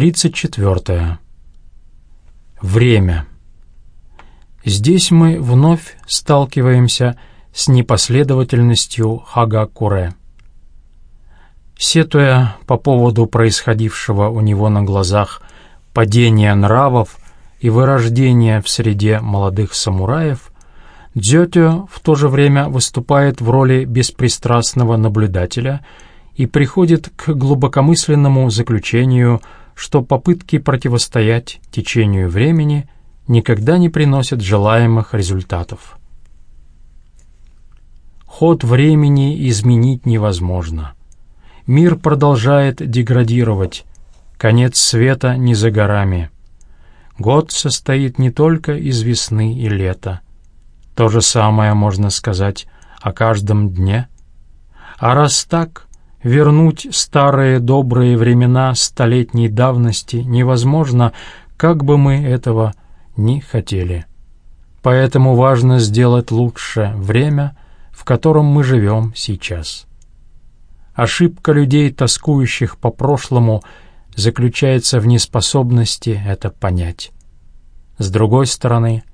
34. Время. Здесь мы вновь сталкиваемся с непоследовательностью Хагакуре. Сетуя по поводу происходившего у него на глазах падения нравов и вырождения в среде молодых самураев, Дзётё в то же время выступает в роли беспристрастного наблюдателя и приходит к глубокомысленному заключению – что попытки противостоять течению времени никогда не приносят желаемых результатов. Ход времени изменить невозможно. Мир продолжает деградировать, конец света не за горами. Год состоит не только из весны и лета. То же самое можно сказать о каждом дне. А раз так, Вернуть старые добрые времена столетней давности невозможно, как бы мы этого ни хотели. Поэтому важно сделать лучше время, в котором мы живем сейчас. Ошибка людей, тоскующих по прошлому, заключается в неспособности это понять. С другой стороны,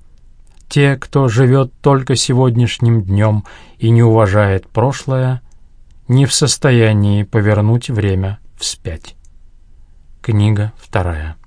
те, кто живет только сегодняшним днем и не уважает прошлое, не в состоянии повернуть время вспять. Книга вторая.